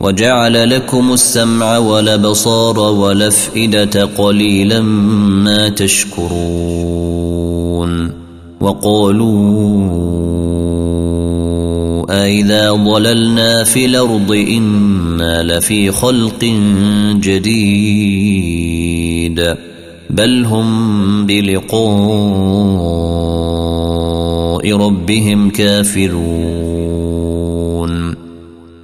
وجعل لكم السمع والأبصار والأفئدة قليلا ما تشكرون وقالوا أإذا ضللنا في الأرض إنا لفي خلق جديد بل هم بلقاء ربهم كافرون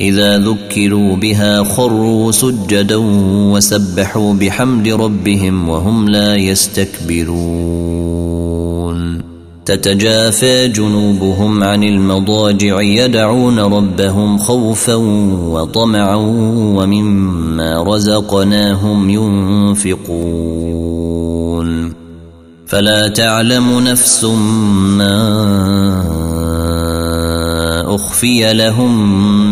إذا ذكروا بها خروا سجدا وسبحوا بحمد ربهم وهم لا يستكبرون. تتجافى جنوبهم عن المضاجع يدعون ربهم خوفا وطمعا ومما رزقناهم ينفقون. فلا تعلم نفس ما أخفي لهم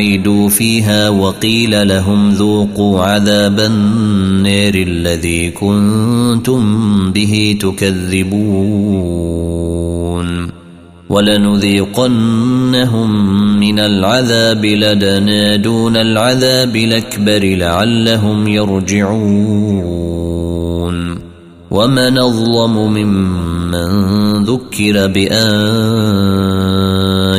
أعيدوا فيها وقيل لهم ذوقوا عذاب النير الذي كنتم به تكذبون ولنذيقنهم من العذاب لدنا دون العذاب الأكبر لعلهم يرجعون ومن أظلم ممن ذكر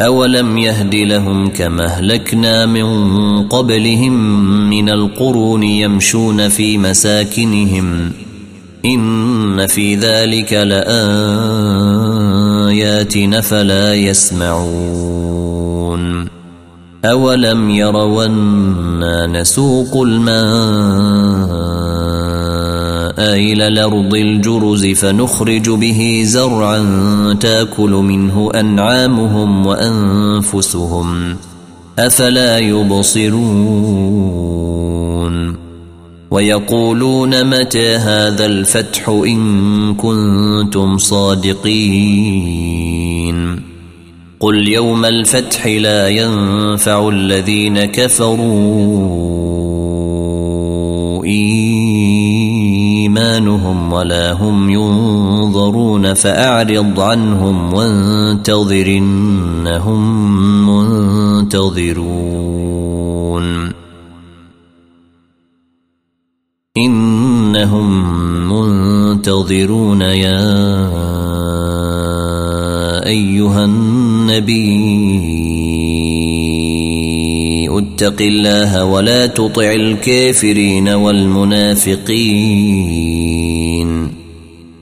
أولم يهد لهم كما أهلكنا من قبلهم من القرون يمشون في مساكنهم إن في ذلك لآيات فلا يسمعون أولم يروا أنا نسوق الماء إلى الأرض الجرز فنخرج به زرعا تأكل منه أنعامهم وأنفسهم. أفلا يبصرون. ويقولون متى هذا الفتح إن كنتم صادقين. قل يوم الفتح لا ينفع الذين كفروا إيمانهم ولا هم ينظرون فأعرض عنهم وانتظر إنهم منتظرون. إنهم منتظرون يا أيها النبي اتق الله ولا تطع الكافرين والمنافقين.